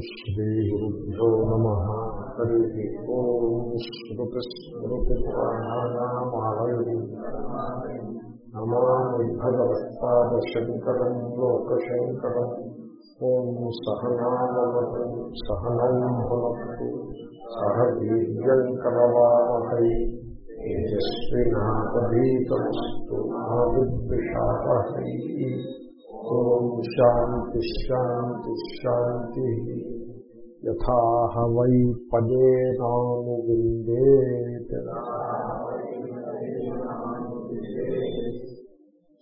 श्रीगुरुभ्यो नमः। हरिः ओम्। श्रुतिस्मृतिपुराणानामालयम् नमामि भगवत्पादशङ्करम् लोकशङ्करम्। ॐ सहनावतु सहनौ भवतु। सह वीर्यङ्करवामहै तेजस्विनापदीतमस्तु मा विद्विषावहै ఓం శాంతి శాంతి శాంతి యథాహ వై పదేనాను విందే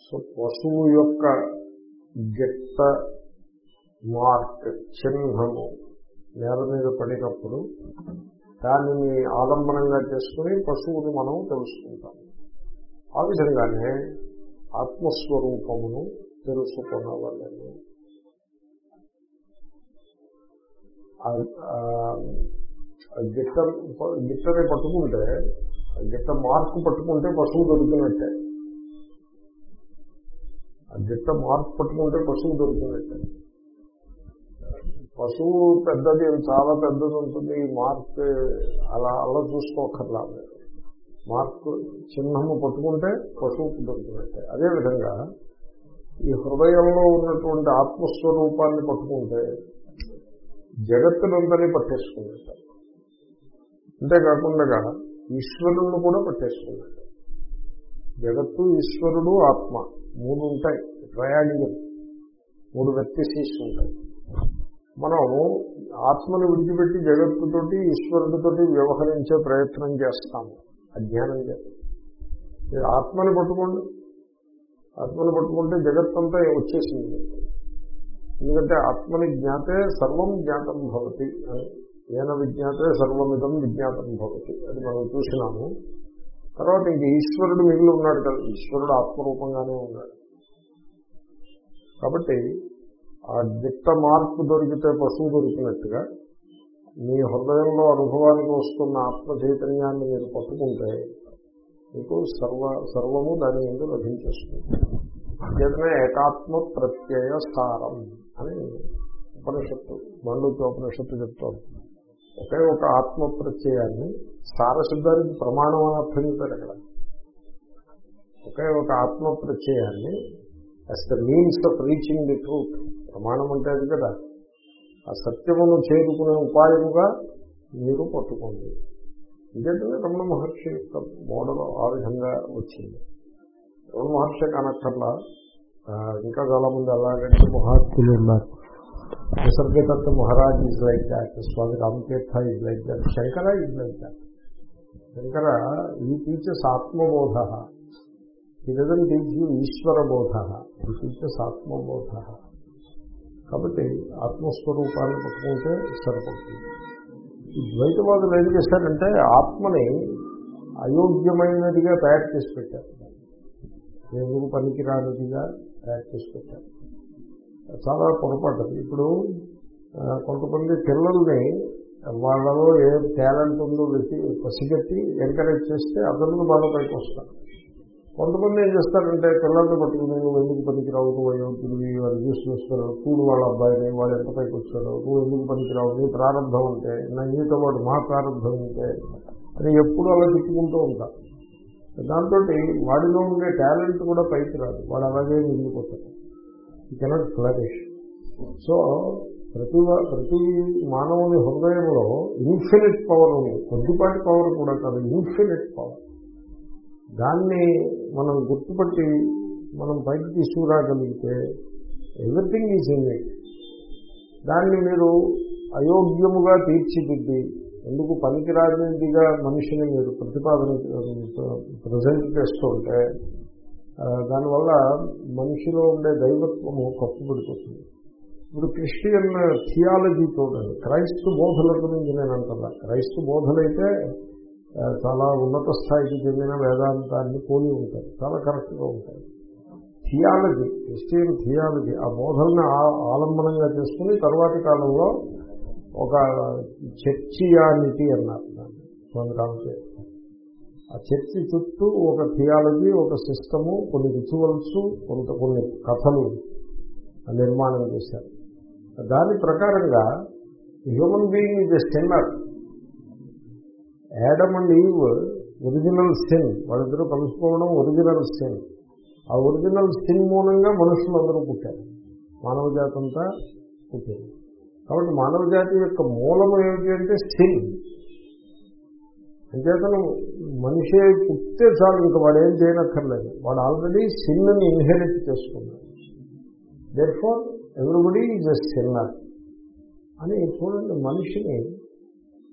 సో పశువు యొక్క గిట్ట మార్క్ చిహ్నము నేల మీద పడినప్పుడు దానిని ఆలంబనంగా చేసుకుని పశువుని మనం తెలుసుకుంటాం ఆ విధంగానే ఆత్మస్వరూపమును తెలుసుకునవలను గిట్ట గిట్టని పట్టుకుంటే గిట్ట మార్కు పట్టుకుంటే పశువు దొరికినట్టే. ఆ గిట్ట మార్కు పట్టుకుంటే పశువు దొరికినట్టే. పశువు పెద్దది చాలా పెద్దది ఉంటుంది ఈ మార్క్ అలా అలా చూసుకోకర్లా మార్క్ చిహ్నము పట్టుకుంటే పశువుకు దొరికినట్టే. అదేవిధంగా ఈ హృదయంలో ఉన్నటువంటి ఆత్మస్వరూపాన్ని పట్టుకుంటే జగత్తునందరినీ పట్టేసుకున్నట్టు అంతేకాకుండా ఈశ్వరుణ్ణి కూడా పట్టేసుకున్నట్టు జగత్తు ఈశ్వరుడు ఆత్మ మూడు ఉంటాయి. ట్రయాడియల్ మూడు వ్యక్తిశీస్ ఉంటాయి. మనం ఆత్మను విడిచిపెట్టి జగత్తుతోటి ఈశ్వరుడితోటి వ్యవహరించే ప్రయత్నం చేస్తాము. అజ్ఞానం చేస్తాం. మీరు ఆత్మని పట్టుకోండి. ఆత్మను పట్టుకుంటే జగత్తంతా వచ్చేసింది. ఎందుకంటే ఆత్మని జ్ఞాతే సర్వం జ్ఞాతం భవతి. అని ఏన విజ్ఞాతే సర్వమిదం విజ్ఞాతం భవతి. అది మనం చూసినాము. తర్వాత ఇంక ఈశ్వరుడు మిగిలి ఉన్నాడు కదా. ఈశ్వరుడు ఆత్మరూపంగానే ఉన్నాడు. కాబట్టి ఆ దిట్ట మార్పు దొరికితే పశువు దొరికినట్టుగా మీ హృదయంలో అనుభవానికి వస్తున్న ఆత్మ చైతన్యాన్ని మీరు పట్టుకుంటే మీకు సర్వ సర్వము దాని ఎందు లభించేస్తుంది. అంచేతనే ఏకాత్మ ప్రత్యయ సారం అని ఉపనిషత్తు మండుకి ఉపనిషత్తు చెప్తోంది. ఒకే ఒక ఆత్మ ప్రత్యయాన్ని సారశబ్దానికి ప్రమాణం అని అర్థం చెప్పారు అక్కడ. ఒకే ఒక ఆత్మ ప్రత్యయాన్ని as the means of reaching the truth ప్రమాణం అంటే అది కదా. ఆ సత్యమును చేరుకునే ఉపాయముగా మీరు పట్టుకోండి. ఇంకేంటంటే రమణ మహర్షి యొక్క మోడల్ ఆ విధంగా వచ్చింది. రమణ మహర్షి కనక్కర్లా ఇంకా చాలా మంది అలాగంటే మహాత్ములు ఉన్నారు. Nisargadatta Maharaj is like that Swami Ramatirtha is like that Shankara is like that Shankara ఈ టీచర్స్ ఆత్మబోధ. ఈ డజన్ టీచ్ యూ ఈశ్వర బోధ ఈ టీచర్స్ ఆత్మబోధ. కాబట్టి ఆత్మస్వరూపాన్ని పట్టుకుంటే సరిపడుతుంది ఈ ద్వైతవాదులు ఏం చేశారంటే ఆత్మని అయోగ్యమైనదిగా తయారు చేసి పెట్టారు. దేవుడు పనికిరానిదిగా తయారు చేసి పెట్టారు. చాలా పొరపాటు. ఇప్పుడు కొంతమంది పిల్లల్ని వాళ్ళలో ఏ టాలెంట్ ఉందో వెతి పసిగట్టి ఎంకరేజ్ చేస్తే అతను వాళ్ళ పైకి వస్తారు. కొంతమంది ఏం చేస్తారంటే పిల్లల్ని పట్టుకుని నువ్వు ఎందుకు పనికిరావు? నువ్వు అయోగ్యుడివి వాళ్ళు చూసి చూస్తారు కూడు వాళ్ళ అబ్బాయిని వాడు ఎంత పైకి వచ్చాడు? నువ్వు ఎందుకు పనికిరావు? నీ ప్రారంభం ఉంటే నా నీతో వాడు మా ప్రారంభం ఉంటే అని ఎప్పుడు అలా తిట్టుకుంటూ ఉంటా. దాంతో వాడిలో ఉండే టాలెంట్ కూడా పైకి రాదు. వాడు అలాగే మిగిలిపోతాడు ఈ కెనాట్ ఫ్లరిష్ సో ప్రతి ప్రతి మానవుని హృదయంలో ఇన్ఫినిట్ పవర్ ఉంది. కొద్దిపాటి పవర్ కూడా కాదు ఇన్ఫినిట్ పవర్ దాన్ని మనం గుర్తుపట్టి మనం పైకి తీసుకురాగలిగితే ఎవ్రీథింగ్ ఈజ్ ఇన్ ఇట్. దాన్ని మీరు అయోగ్యముగా తీర్చిదిద్ది ఎందుకు పనికిరానిదిగా మనిషిని మీరు ప్రతిపాదన ప్రజెంట్ చేస్తుంటే దానివల్ల మనిషిలో ఉండే దైవత్వము కప్పుబడిపోతుంది. ఇప్పుడు క్రిస్టియన్ థియాలజీతో క్రైస్తు బోధల గురించి నేను అంటున్నా. క్రైస్తు బోధలైతే చాలా ఉన్నత స్థాయికి చెందిన వేదాంతాన్ని పోలి ఉంటాయి. చాలా కరెక్ట్గా ఉంటాయి. థియాలజీ క్రిస్టియన్ థియాలజీ ఆ బోధల్ని ఆలంబనంగా చేసుకుని తర్వాతి కాలంలో ఒక చర్చియానిటీ అన్నారు దాన్ని రామచంద్ర ఆ చర్చి చుట్టూ ఒక థియాలజీ ఒక సిస్టము కొన్ని రిచువల్స్ కొంత కొన్ని కథలు నిర్మాణం చేశారు. దాని ప్రకారంగా human being is a Adam and Eve original sin వాళ్ళిద్దరూ కలుసుకోవడం ఒరిజినల్ సిన్ ఆ ఒరిజినల్ సిన్ మూలంగా మనుషులందరూ పుట్టారు. మానవ జాతి అంతా పుట్టింది కాబట్టి మానవ జాతి యొక్క మూలం ఏమిటి అంటే సిన్ అంచేతను మనిషి పుట్టే చాలు ఇంకా వాడు ఏం చేయనక్కర్లేదు. వాడు ఆల్రెడీ సిన్ని ఇన్హెరిట్ చేసుకున్నాడు therefore everybody is a sinner అని చూడండి మనిషిని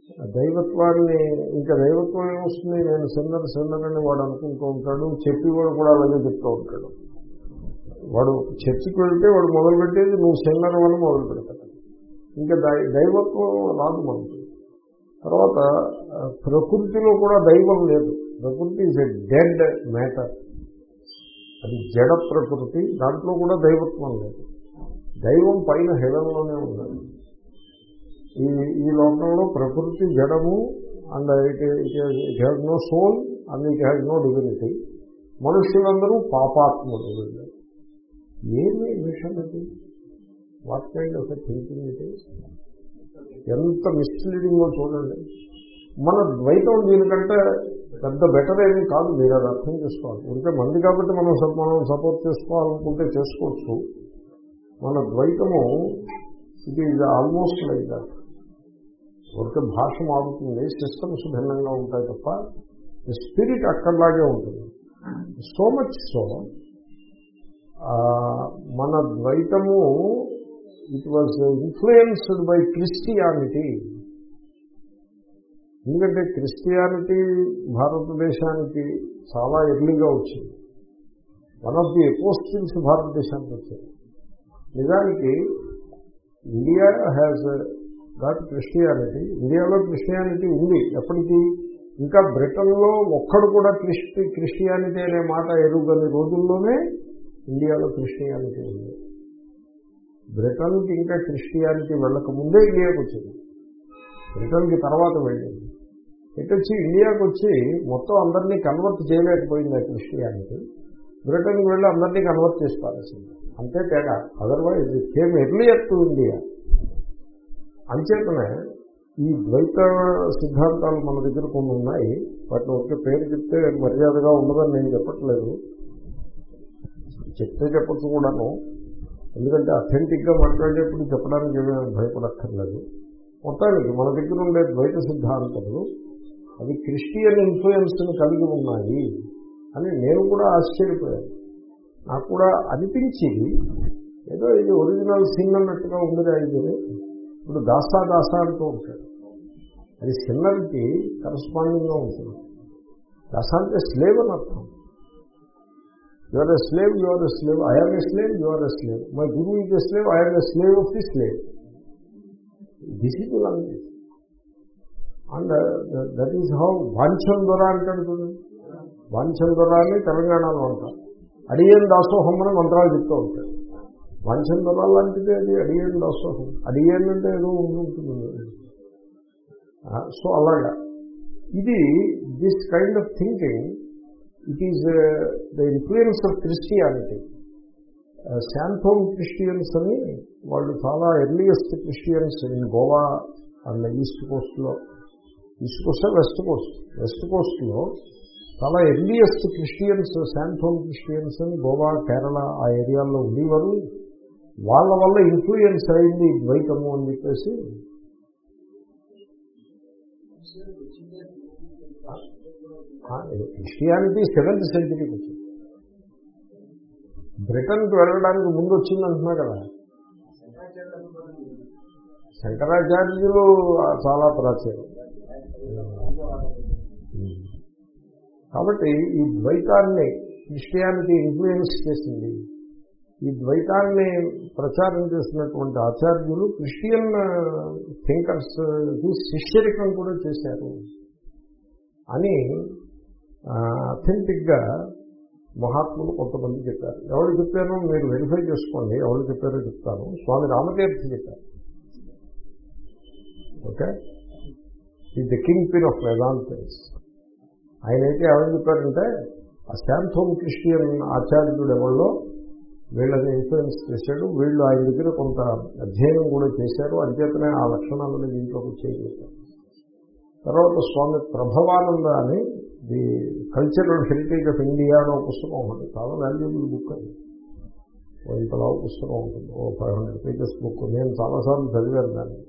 దైవత్వాన్ని ఇంకా దైవత్వం ఏమొస్తుంది? నేను సిన్నర్ సిన్నర్ అని వాడు అనుకుంటూ ఉంటాడు చెప్పేవాడు కూడా అలాగే చెప్తూ ఉంటాడు. వాడు చర్చికి వెళ్తే వాడు మొదలుపెట్టేది నువ్వు సిన్నర్ అని మొదలు పెడతాడు ఇంకా దై- దైవత్వం రాదు మనకి. తర్వాత ప్రకృతిలో కూడా దైవం లేదు. ప్రకృతి ఇస్ ఎ డెడ్ మ్యాటర్ అది జడ ప్రకృతి దాంట్లో కూడా దైవత్వం లేదు. దైవం పైన హెవెన్లోనే ఉండాలి. ఈ ఈ లోకంలో ప్రకృతి జడము and it it has no soul and it has no divinity మనుషులందరూ పాపాత్ములు. వీళ్ళు ఏమి విషయం ఇది? వాట్ కైండ్ ఆఫ్ థింకింగ్ ఇది ఎంత మిస్లీడింగో చూడండి. మన ద్వైతం దీనికంటే పెద్ద బెటర్ ఏమి కాదు. మీరు అది అర్థం చేసుకోవాలి. ఉంటే మంది కాబట్టి మనం మనం సపోర్ట్ చేసుకోవాలనుకుంటే చేసుకోవచ్చు. మన ద్వైతము it is almost like that ఒకటి భాష మారుతుంది సిస్టమ్స్ భిన్నంగా ఉంటాయి తప్ప స్పిరిట్ అక్కడలాగే ఉంటుంది. సో మచ్ సో మన ద్వైతము it was influenced by Christianity ఎందుకంటే క్రిస్టియానిటీ భారతదేశానికి చాలా ఎర్లీగా వచ్చింది. వన్ ఆఫ్ ది ఎపోస్టిల్స్ భారతదేశానికి వచ్చింది నిజానికి ఇండియా హ్యాజ్ దాట్ క్రిస్టియానిటీ ఇండియాలో క్రిస్టియానిటీ ఉంది. ఎప్పటికీ ఇంకా బ్రిటన్లో ఒక్కడు కూడా క్రిస్టి క్రిస్టియానిటీ అనే మాట ఎరుగని రోజుల్లోనే ఇండియాలో క్రిస్టియానిటీ ఉంది. బ్రిటన్కి ఇంకా క్రిస్టియానిటీ వెళ్ళక ముందే ఇండియాకి వచ్చింది. బ్రిటన్కి తర్వాత వెళ్ళింది. ఇటు వచ్చి ఇండియాకి వచ్చి మొత్తం అందరినీ కన్వర్ట్ చేయలేకపోయింది ఆ క్రిస్టియానిటీ. బ్రిటన్కి వెళ్ళి అందరినీ కన్వర్ట్ చేసి పారేసింది. అంతే తేడా. Otherwise came earlier to India అంచేతనే ఈ ద్వైత సిద్ధాంతాలు మన దగ్గర కొన్ని ఉన్నాయి. వాటిని ఒకే పేరు చెప్తే మర్యాదగా ఉండదని నేను చెప్పట్లేదు. చెప్తే చెప్పచ్చు కూడాను. ఎందుకంటే అథెంటిక్గా మాట్లాడేప్పుడు చెప్పడానికి ఏమీ భయపడక్కర్లేదు. మొత్తానికి మన దగ్గర ఉండే ద్వైత సిద్ధాంతములు అవి క్రిస్టియన్ ఇన్ఫ్లుయెన్స్ని కలిగి ఉన్నాయి అని నేను కూడా ఆశ్చర్యపోయాను. నాకు కూడా అనిపించింది. ఏదో ఇది ఒరిజినల్ సిన్ అన్నట్టుగా ఉంది ఇది. ఇప్పుడు దాసా దాసా అంటూ ఉంటాడు. అది సిన్నర్కి కరస్పాండింగ్గా ఉంటుంది. దాసా అంటే స్లేవ్ అని అర్థం. You're a slave you're a slave I am a slave you're a slave my guru is a slave I am a slave of the slave this is language and that is how వాంఛం దొర అంటాడు చూడండి. వాంఛం దొర అని తెలంగాణలో అంటారు. అడియన్ దాసోహం అని మంత్రాలు చెప్తూ ఉంటాడు వాంఛం దొర లాంటిది అది అడిగేది దాసోహం. అడియన్ అంటే ఏదో ఉంటుంది. సో అలాగా. ఇది this kind of thinking it is the influence of Christianity Santhome Christians అని వాళ్ళు చాలా earliest Christians in Goa and east కోస్ట్లో east coast west coast west కోస్ట్లో చాలా ఎర్లియస్ట్ క్రిస్టియన్స్ శాంథోమ్ క్రిస్టియన్స్ అని గోవా కేరళ ఆ ఏరియాలో ఉండేవారు. వాళ్ళ వల్ల ఇన్ఫ్లుయెన్స్ అయింది ద్వైతము అని చెప్పేసి. క్రిస్టియానిటీ సెవెంత్ సెంచరీకి వచ్చింది. బ్రిటన్కి వెళ్ళడానికి ముందు వచ్చింది అంటున్నా కదా. శంకరాచార్యులు చాలా ప్రాచీన. కాబట్టి ఈ ద్వైతాన్ని క్రిస్టియానిటీ ఇన్ఫ్లుయెన్స్ చేసింది. ఈ ద్వైతాన్ని ప్రచారం చేసినటువంటి ఆచార్యులు క్రిస్టియన్ థింకర్స్ శిష్యరికం కూడా చేశారు. అని అథెంటిక్గా మహాత్ములు కొంతమంది చెప్పారు. ఎవరు చెప్పారో మీరు వెరిఫై చేసుకోండి. ఎవరు చెప్పారో చెప్తాను. స్వామి రామతీర్థ చెప్పారు. ఓకే? ఈ ద కింగ్ పిన్ ఆఫ్ వేదాంతస్ ఆయన అయితే ఎవరు చెప్పారంటే ఆ శాంథోమ్ క్రిస్టియన్ ఆచార్యుడు ఎవరిలో? వీళ్ళని ఇన్ఫ్లుయెన్స్ చేశాడు. వీళ్ళు ఆయన దగ్గర కొంత అధ్యయనం కూడా చేశారు. అంచేతనే ఆ లక్షణాలను దీంట్లోకి చేయగలిగారు తర్వాత స్వామి ప్రభవానంద అని the cultural heritage of India అనే పుస్తకం ఉంటుంది చాలా వాల్యుబుల్ బుక్ అది. ఇంతలా పుస్తకం ఉంటుంది. ఓ ఫైవ్ హండ్రెడ్ పేజెస్ బుక్ నేను చాలాసార్లు చదివాను దాన్ని.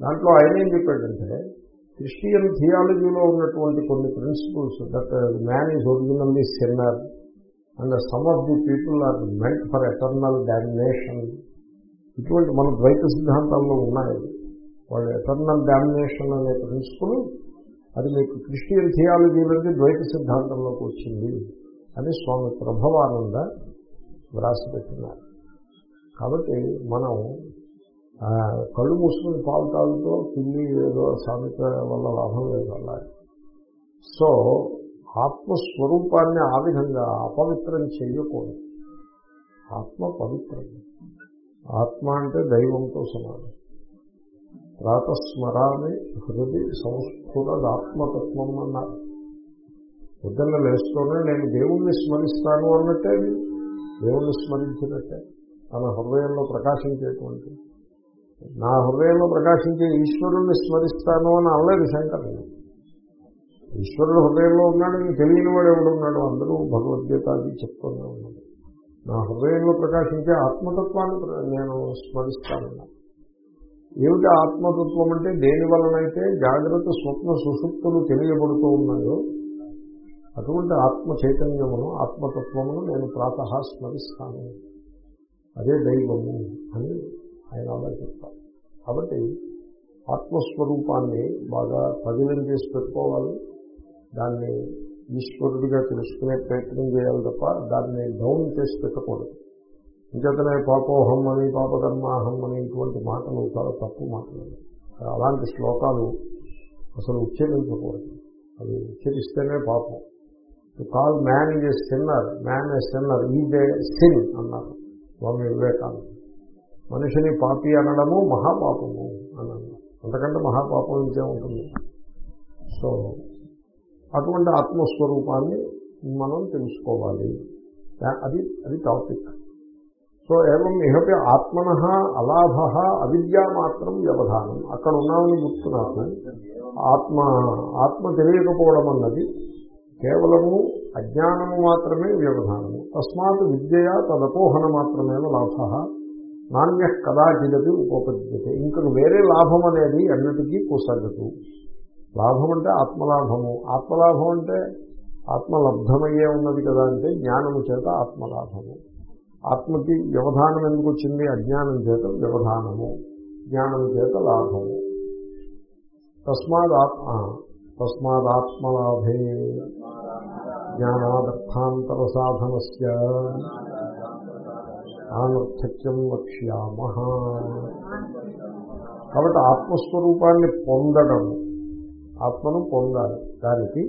దాంట్లో ఆయన ఏం చెప్పాడంటే క్రిస్టియన్ థియాలజీలో ఉన్నటువంటి కొన్ని principles that man is originally sinner and some of the people are meant for eternal domination ఇటువంటి మన ద్వైత సిద్ధాంతాల్లో ఉన్నాయి. వాళ్ళు ఎటర్నల్ డామినేషన్ అనే ప్రిన్సిపల్ అది మీకు క్రిస్టియన్ థియాలజీలోకి ద్వైత సిద్ధాంతంలోకి వచ్చింది అని స్వామి ప్రభవానంద వ్రాసిపెట్టినారు కాబట్టి మనం కళ్ళు మూసుకుని పాలు తాగుతో పిల్లి ఏదో సామెత వల్ల లాభం లేదు అలా. సో ఆత్మస్వరూపాన్ని ఆ విధంగా అపవిత్రం చేయకూడదు. ఆత్మ పవిత్రం. ఆత్మ అంటే దైవంతో సమానం. ప్రాతస్మరాన్ని హృది సంస్ఫురదాత్మతత్వం అన్నారు. పొద్దున్న లేస్తూనే నేను దేవుణ్ణి స్మరిస్తాను అన్నట్టే దేవుణ్ణి స్మరించినట్టే. తన హృదయంలో ప్రకాశించేటువంటి. నా హృదయంలో ప్రకాశించే ఈశ్వరుణ్ణి స్మరిస్తాను అని అనలేదు శంకరుడు. ఈశ్వరుడు హృదయంలో ఉన్నాడని తెలియని వాడు ఎవడున్నాడు అందరూ భగవద్గీత అది చెప్తూనే ఉన్నాడు నా హృదయంలో ప్రకాశించే ఆత్మతత్వాన్ని నేను స్మరిస్తానన్నా ఏమిటి ఆత్మతత్వం అంటే దేని వలనైతే జాగ్రత్త స్వప్న సుషుప్తులు తెలియబడుతూ ఉన్నాయో అటువంటి ఆత్మ చైతన్యమును ఆత్మతత్వమును నేను ప్రాత స్మరిస్తాను. అదే దైవము అని ఆయన అలా చెప్తారు. కాబట్టి ఆత్మస్వరూపాన్ని బాగా పదిలం చేసి పెట్టుకోవాలి. దాన్ని ఈశ్వరుడిగా తెలుసుకునే ప్రయత్నం చేయాలి తప్ప దాన్ని డౌన్ చేసి పెట్టకూడదు. ఇంకేతనే పాపోహం అని పాపకర్మాహం అని ఇటువంటి మాటలు చాలా తప్పు మాటలు. అలాంటి శ్లోకాలు అసలు ఉచ్చరించకూడదు. అవి ఉచ్చరిస్తేనే పాపం. To call man is a sinner man a sinner is a sin అన్నారు స్వామి వివేకానంద. మనిషిని పాపి అనడము మహాపాపము అన్నాను అంతకంటే మహాపాపం ఇంకే ఉంటుంది సో అటువంటి ఆత్మస్వరూపాన్ని మనం తెలుసుకోవాలి. అది అది టాపిక్ సో ఏవం ఇహపి ఆత్మన అలాభ అవిద్య మాత్రం వ్యవధానం. అక్కడ ఉన్నామని గుర్తు ఆత్మ ఆత్మ తెలియకపోవడం అన్నది కేవలము అజ్ఞానము మాత్రమే వ్యవధానము. తస్మాత్ విద్యయా తదపోహన మాత్రమే లాభ. నాణ్య కదాచిదపి ఉపపద్యతే. ఇంకా వేరే లాభం అనేది అన్నిటికీ కొసగదు లాభం అంటే ఆత్మలాభము. ఆత్మలాభం అంటే ఆత్మలబ్ధమయ్యే ఉన్నది కదా అంటే జ్ఞానము చేత ఆత్మలాభము. ఆత్మకి వ్యవధానం ఎందుకు వచ్చింది? అజ్ఞానం చేత వ్యవధానము. జ్ఞానం చేత లాభము. తస్మాత్ ఆత్మ తస్మాదాత్మలాభే. జ్ఞానాదర్థాంతర సాధనస్ అనర్థక్యం వక్ష్యామ కాబట్టి ఆత్మస్వరూపాన్ని పొందడము. ఆత్మను పొందాలి. దానికి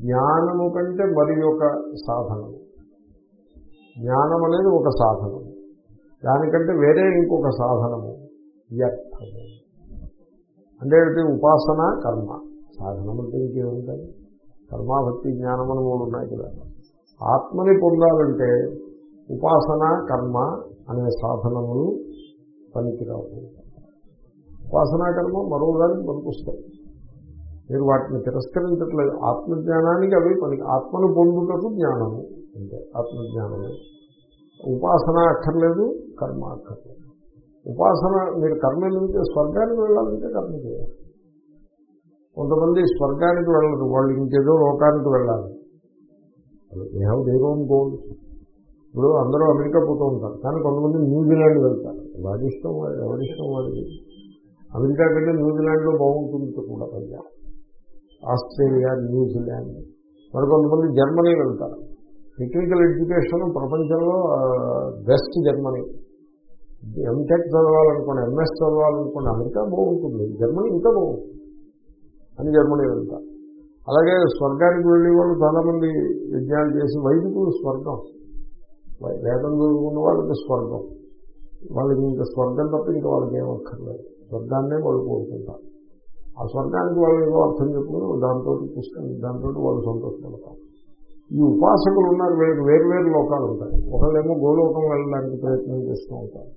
జ్ఞానము కంటే మరి ఒక సాధనము జ్ఞానం అనేది ఒక సాధనము దానికంటే వేరే ఇంకొక సాధనము. వ్యర్థము. అంటే ఉపాసన కర్మ. సాధనం అంటే ఇంకేముంటుంది కర్మాభక్తి జ్ఞానం అని మూడు ఉన్నాయి కదా. ఆత్మని పొందాలంటే ఉపాసన కర్మ అనే సాధనములు పనికిరావు. ఉపాసనా కర్మ మరో దానికి పనికొస్తాయి. మీరు వాటిని తిరస్కరించట్లేదు. ఆత్మజ్ఞానానికి అవి పనికి ఆత్మను పొందుటకు జ్ఞానము. అంటే ఆత్మజ్ఞానము. ఉపాసన అక్కర్లేదు కర్మ అక్కర్లేదు. ఉపాసన మీరు కర్మ ఎందుకంటే స్వర్గానికి వెళ్ళాలంటే కర్మ చేయాలి. కొంతమంది స్వర్గానికి వెళ్ళరు వాళ్ళు ఇంకేదో లోకానికి వెళ్ళాలి. దే హ్యావ్ దేర్ ఓన్ ఇప్పుడు అందరూ అమెరికా పోతూ ఉంటారు కానీ కొంతమంది న్యూజిలాండ్ వెళ్తారు. వాడి ఇష్టం వాడు ఎవరిష్టం వాడిది? అమెరికా కంటే న్యూజిలాండ్లో బాగుంటుంది కూడా పైగా ఆస్ట్రేలియా న్యూజిలాండ్. మరి కొంతమంది జర్మనీ వెళ్తారు. టెక్నికల్ ఎడ్యుకేషన్ ప్రపంచంలో బెస్ట్ జర్మనీ. ఎంటెక్ చదవాలనుకోండి ఎంఎస్ చదవాలనుకోండి అమెరికా బాగుంటుంది. జర్మనీ ఇంకా బాగుంటుంది. అని జర్మనీ వెళ్తారు. అలాగే స్వర్గానికి వెళ్ళే వాళ్ళు చాలామంది విజ్ఞానం చేసి వైదికులు స్వర్గం. వేదం చదువుకున్న వాళ్ళకి స్వర్గం. వాళ్ళకి ఇంకా స్వర్గం తప్ప ఇంకా వాళ్ళకి ఏమక్కర్లేదు స్వర్గాన్నే వాళ్ళు కోరుకుంటారు. ఆ స్వర్గానికి వాళ్ళు ఏదో అర్థం చెప్పుకుని దాంతో పుస్తకం దాంతో వాళ్ళు సంతోషపడతారు. ఈ ఉపాసకులు ఉన్నారు వీళ్ళకి వేరు వేరు లోకాలు ఉంటాయి. ఒకళ్ళేమో గోలోకం వెళ్ళడానికి ప్రయత్నం చేస్తూ ఉంటారు.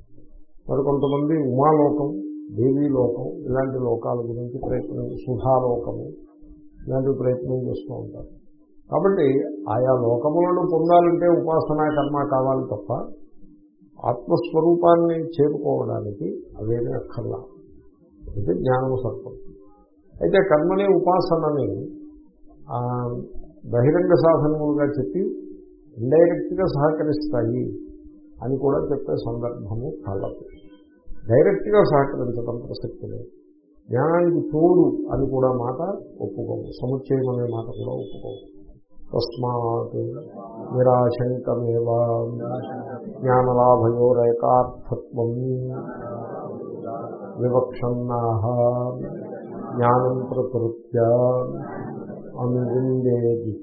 మరి కొంతమంది ఉమాలోకం దేవీ లోకం ఇలాంటి లోకాల గురించి ప్రయత్నం సుధాలోకము ఇలాంటి ప్రయత్నం చేస్తూ ఉంటారు. కాబట్టి ఆయా లోకములను పొందాలంటే ఉపాసనా కర్మ కావాలి తప్ప ఆత్మస్వరూపాన్ని చేరుకోవడానికి అవేమీ అక్కర్లా. ఇది జ్ఞానము సర్పం. అయితే కర్మని ఉపాసనని బహిరంగ సాధనములుగా చెప్పి ఇండైరెక్ట్గా సహకరిస్తాయి అని కూడా చెప్పే సందర్భము కలదు. డైరెక్ట్గా సహకరించడం ప్రసక్తి లేదు. జ్ఞానానికి తోడు అని కూడా మాట ఒప్పుకోము. సముచ్చయం అనే మాట కూడా ఒప్పుకోము. తస్మాత్ నిరాశంకమేవా జ్ఞానలాభయోరేకార్థత్వం వివక్షన్నాహ జ్ఞానం ప్రకృత్య అనువిందేది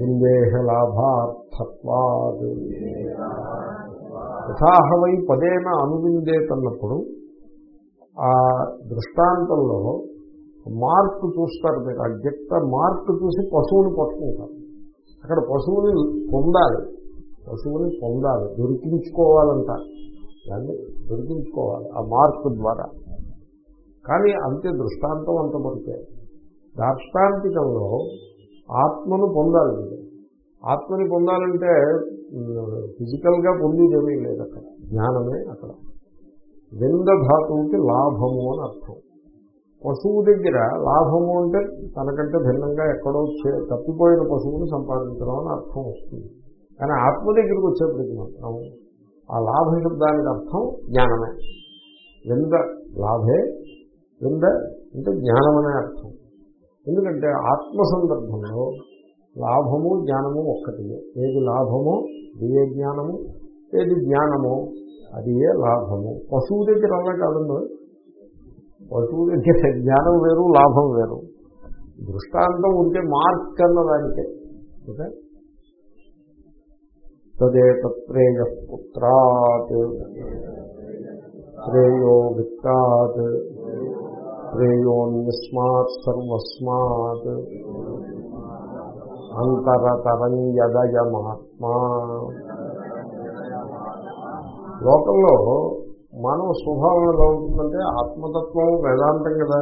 విందేహలాభార్థత్వాద్ యథాహవై పదేన అనువిందేతన్నప్పుడు ఆ దృష్టాంతంలో మార్క్ చూస్తారు మీరు. ఆ గిట్ట మార్క్ చూసి పశువుని పట్టుకుంటారు. అక్కడ పశువుని పొందాలి. పశువుని పొందాలి. దొరికించుకోవాలంట దాన్ని దొరికించుకోవాలి. ఆ మార్క్ ద్వారా. కానీ అంతే దృష్టాంతం అంత పడితే దార్ష్టాంతికంలో ఆత్మను పొందాలి. ఆత్మని పొందాలంటే ఫిజికల్గా పొందేదేమీ లేదు అక్కడ. జ్ఞానమే అక్కడ. వింద ధాతువుకి లాభము అని అర్థం. పశువు దగ్గర లాభము అంటే తనకంటే భిన్నంగా ఎక్కడో చే- తప్పిపోయిన పశువుని సంపాదించడం అని అర్థం వస్తుంది. కానీ ఆత్మ దగ్గరికి వచ్చేప్పటికి మాత్రం ఆ లాభ శబ్దానికి అర్థం జ్ఞానమే. వింద లాభే వింద అంటే జ్ఞానం అనే అర్థం. ఎందుకంటే ఆత్మ సందర్భంలో లాభము జ్ఞానము ఒక్కటి. ఏది లాభమో? అది ఏ జ్ఞానము. ఏది జ్ఞానమో? అది ఏ లాభము. పశువు దగ్గర అలా కాదండి. పశువు దగ్గర జ్ఞానం వేరు లాభం వేరు. దృష్టాంతం ఉంటే మార్క్ అన్నదానికే. ఓకే? తదేతత్రేయ పుత్రాత్ శ్రేయో విత్తాత్. శ్రేయోన్యస్మాత్ సర్వస్మాత్ అంతరతరం యదయమాత్మా లోకంలో మానవ స్వభావం ఎలా ఉంటుందంటే ఆత్మతత్వం వేదాంతం కదా.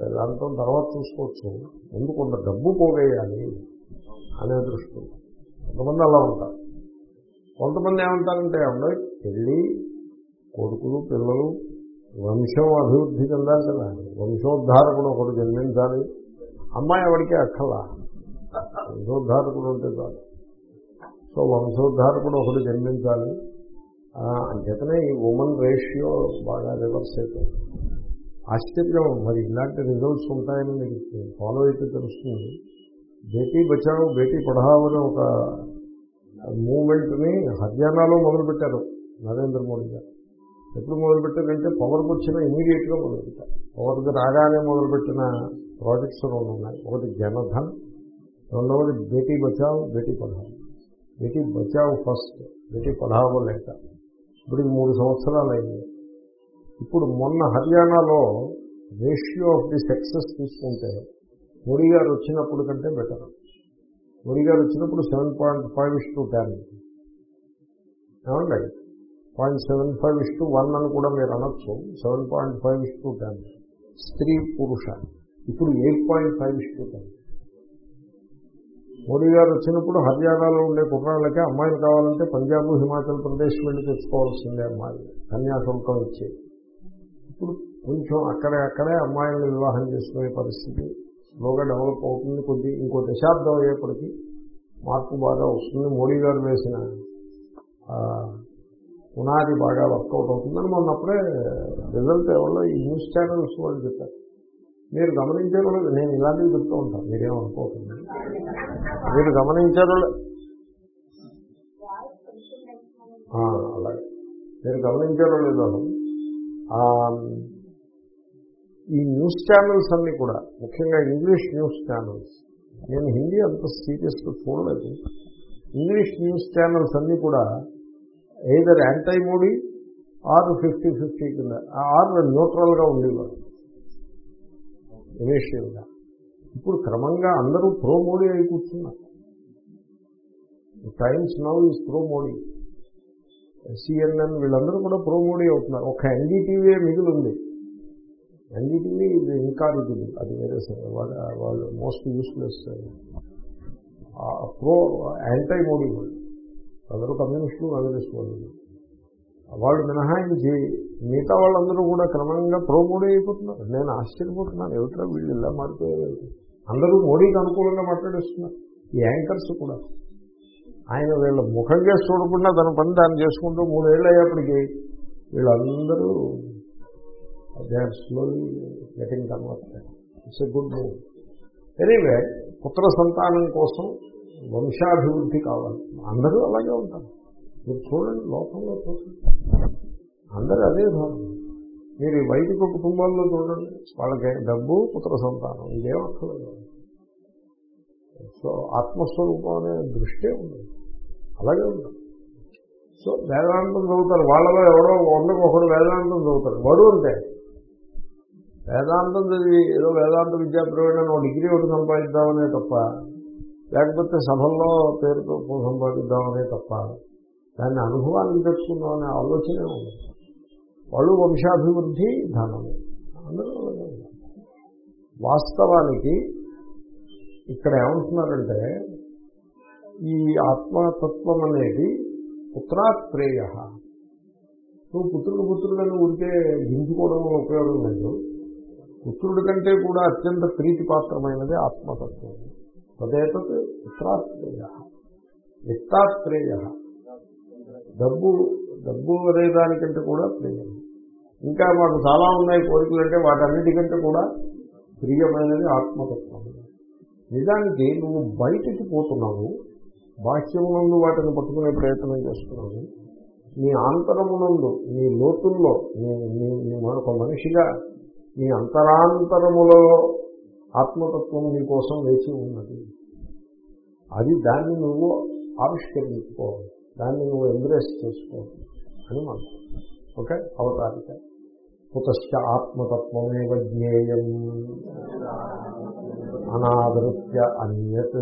వేదాంతం తర్వాత చూసుకోవచ్చు. ముందు కొంత డబ్బు పోగేయాలి అనే దృష్టి. కొంతమంది అలా ఉంటారు. కొంతమంది ఏమంటారంటే అమ్మాయి పెళ్ళి కొడుకులు పిల్లలు వంశం అభివృద్ధి చెందాలి కదా. వంశోద్ధారకుడు ఒకడు జన్మించాలి. అమ్మాయి ఎవరికే అక్కలా? వంశోద్ధారకుడు ఉంటే చాలు. సో వంశోద్ధారకుడు ఒకడు జన్మించాలి. అంచేతనే ఈ ఉమెన్ రేషియో బాగా రివర్స్ అయిపోయింది. ఆశ్చర్యం. మరి ఇలాంటి రిజల్ట్స్ ఉంటాయని మీకు ఫాలో అయితే తెలుస్తుంది. బేటీ బచావో బేటీ పడహావో అనే ఒక మూమెంట్ని హర్యానాలో మొదలుపెట్టారు నరేంద్ర మోడీ గారు. ఎప్పుడు మొదలుపెట్టారంటే పవర్కి వచ్చిన ఇమీడియట్గా మొదలుపెట్టారు. పవర్కి రాగానే మొదలుపెట్టిన ప్రాజెక్ట్స్ రెండు ఉన్నాయి. ఒకటి జనధన్ రెండవది బేటీ బచావ్ బేటీ పఢావో. బేటీ బచావ్ ఫస్ట్ బేటీ పఢావో లేక ఇప్పుడు మూడు సంవత్సరాలు అయింది. ఇప్పుడు మొన్న హర్యానాలో రేషియో ఆఫ్ ది సక్సెస్ తీసుకుంటే మోడీ గారు వచ్చినప్పుడు కంటే బెటర్ మోడీ గారు వచ్చినప్పుడు seven point five is to ten ఏమండి? Point seven five is to one అని కూడా మీరు అనొచ్చు. Seven point five is to ten. స్త్రీ పురుష. ఇప్పుడు eight point five is to ten. Modi garu వచ్చినప్పుడు హర్యానాలో ఉండే కుర్రాళ్ళకి అమ్మాయిలు కావాలంటే పంజాబ్ హిమాచల్ ప్రదేశ్ వెళ్ళి తెచ్చుకోవాల్సిందే అమ్మాయిలు. కన్యాశుల్కం ఇచ్చి. ఇప్పుడు కొంచెం అక్కడే అక్కడే అమ్మాయిలను వివాహం చేసుకునే పరిస్థితి స్లోగా డెవలప్ అవుతుంది. కొద్ది ఇంకో దశాబ్దం అయ్యేప్పటికీ మార్పు బాగా వస్తుంది. మోడీ గారు వేసిన పునాది బాగా వర్కౌట్ అవుతుందని మొన్నప్పుడే రిజల్ట్ ఎవరో ఈ న్యూస్ ఛానల్స్ వాళ్ళు చెప్పారు. మీరు గమనించారో లేదో నేను ఇలాంటివి చెప్తూ ఉంటాను మీరేమనుకోకండి మీరు గమనించారో అలాగే. మీరు గమనించారో లేదో ఈ న్యూస్ ఛానల్స్ అన్ని కూడా ముఖ్యంగా ఇంగ్లీష్ న్యూస్ ఛానల్స్. నేను హిందీ అంత సీరియస్గా చూడలేదు. ఇంగ్లీష్ న్యూస్ ఛానల్స్ అన్నీ కూడా either anti Modi or fifty fifty కింద ఆర్ న్యూట్రల్గా ఉండేవారు. ఇనిషియల్గా ఇప్పుడు క్రమంగా అందరూ ప్రో మోడీ అయి కూర్చున్నారు. Times Now is pro Modi CNN వీళ్ళందరూ కూడా ప్రో మోడీ అవుతున్నారు. ఒక ఎన్డీటీవీ మిగిలి ఉంది ఎన్డీటీవీ ఇది ఇన్కారిజిబుల్ అది వేరే సరే. వాళ్ళ వాళ్ళు most useless pro anti Modi వాళ్ళు. అందరూ కమ్యూనిస్టులు కమ్యూనిస్ట్ వాళ్ళు వాళ్ళు మినహాయించి మిగతా వాళ్ళందరూ కూడా క్రమంగా ప్రో మోడీ అయిపోతున్నారు. నేను ఆశ్చర్యపోతున్నాను. ఏమిటో వీళ్ళు ఇలా మారిపోయారు? అందరూ మోడీకి అనుకూలంగా మాట్లాడేస్తున్నారు. ఈ యాంకర్స్ కూడా. ఆయన వీళ్ళ ముఖం చేసి చూడకుండా తన పని దాన్ని చేసుకుంటూ మూడేళ్ళు అయ్యేప్పటికీ వీళ్ళందరూ they are slowly getting convert it's a good move anyway పుత్ర సంతానం కోసం వంశాభివృద్ధి కావాలి. అందరూ అలాగే ఉంటారు. మీరు చూడండి లోకంలో చూడండి. అందరూ అదే భావన. మీరు ఈ వైదిక కుటుంబాల్లో చూడండి వాళ్ళకి డబ్బు పుత్ర సంతానం ఇదేం అక్కర్లేదు సో ఆత్మస్వరూపం అనే దృష్టే ఉంది అలాగే ఉంటుంది సో వేదాంతం చదువుతారు. వాళ్ళలో ఎవరో వందకు ఒకడు వేదాంతం చదువుతారు. వాడు అంతే. వేదాంతం చదివి ఏదో వేదాంత విద్యా ప్రవీణ ఒక డిగ్రీ ఒకటి సంపాదిద్దామనే తప్ప లేకపోతే సభల్లో పేరుతో సంపాదిద్దామనే తప్ప దాన్ని అనుభవానికి తెచ్చుకుందామనే ఆలోచనే ఉంది వాళ్ళు వంశాభివృద్ధి ధనము అందరూ వాస్తవానికి ఇక్కడ ఏమంటున్నారంటే ఈ ఆత్మతత్వం అనేది పుత్రాత్రేయ. నువ్వు పుత్రుడు పుత్రుడని ఊరికే గింజుకోవడం ఉపయోగం లేదు. పుత్రుడి కంటే కూడా అత్యంత ప్రీతిపాత్రమైనది ఆత్మతత్వం. తదేతత్ పుత్రాత్రేయ విత్తాత్రేయ డబ్బు డబ్బు అనేదానికంటే కూడా ప్రియం ఇంకా మాకు చాలా ఉన్నాయి కోరికలు అంటే వాటన్నిటికంటే కూడా ప్రియమైనది ఆత్మతత్వం నిజానికి నువ్వు బయటికి పోతున్నావు బాహ్యమునందు వాటిని పట్టుకునే ప్రయత్నం చేస్తున్నావు నీ ఆంతరమునందు నీ లోతుల్లో నీ నీ మనిషిగా నీ అంతరాంతరములలో ఆత్మతత్వం నీ కోసం వేచి ఉన్నది. అది దాన్ని నువ్వు ఆవిష్కరించుకో. దాన్ని నువ్వు ఎంబ్రేస్ చేసుకో అని మనం ఓకే? అవతారిక. కుతశ్చ ఆత్మతత్వమేవ జ్ఞేయం. అనాదృత్య అన్యత్.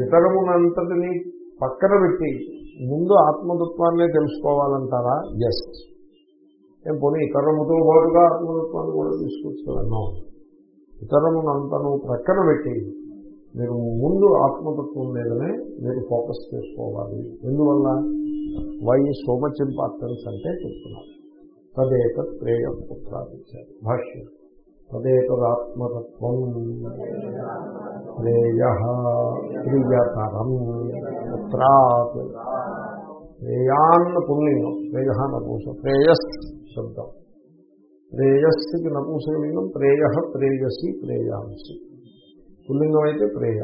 ఇతరమునంతటిని పక్కన పెట్టి ముందు ఆత్మతత్వాన్నే తెలుసుకోవాలంటారా? ఎస్ ఏం పోనీ ఇతరముతో పాటుగా ఆత్మతత్వాన్ని కూడా తీసుకొచ్చుకున్నాం ఇతరమునంతను ప్రక్కన పెట్టి మీరు ముందు ఆత్మతత్వం మీదనే మీరు ఫోకస్ చేసుకోవాలి. ఎందువల్ల? వై సో మచ్ ఇంపార్టెన్స్ అంటే చెప్తున్నారు. తదేక ప్రేయ పుత్రాదిచ్చారు భాష్యం. తదేతదాత్మతత్వం ప్రేయ ప్రియతరం పుత్రాత్. ప్రేయాన్న పుల్లింగం ప్రేయ నపూస ప్రేయస్ శబ్దం. ప్రేయస్సుకి నపూసలింగం ప్రేయ ప్రేయసి ప్రేయాంసి పుల్లింగం అయితే ప్రేయ.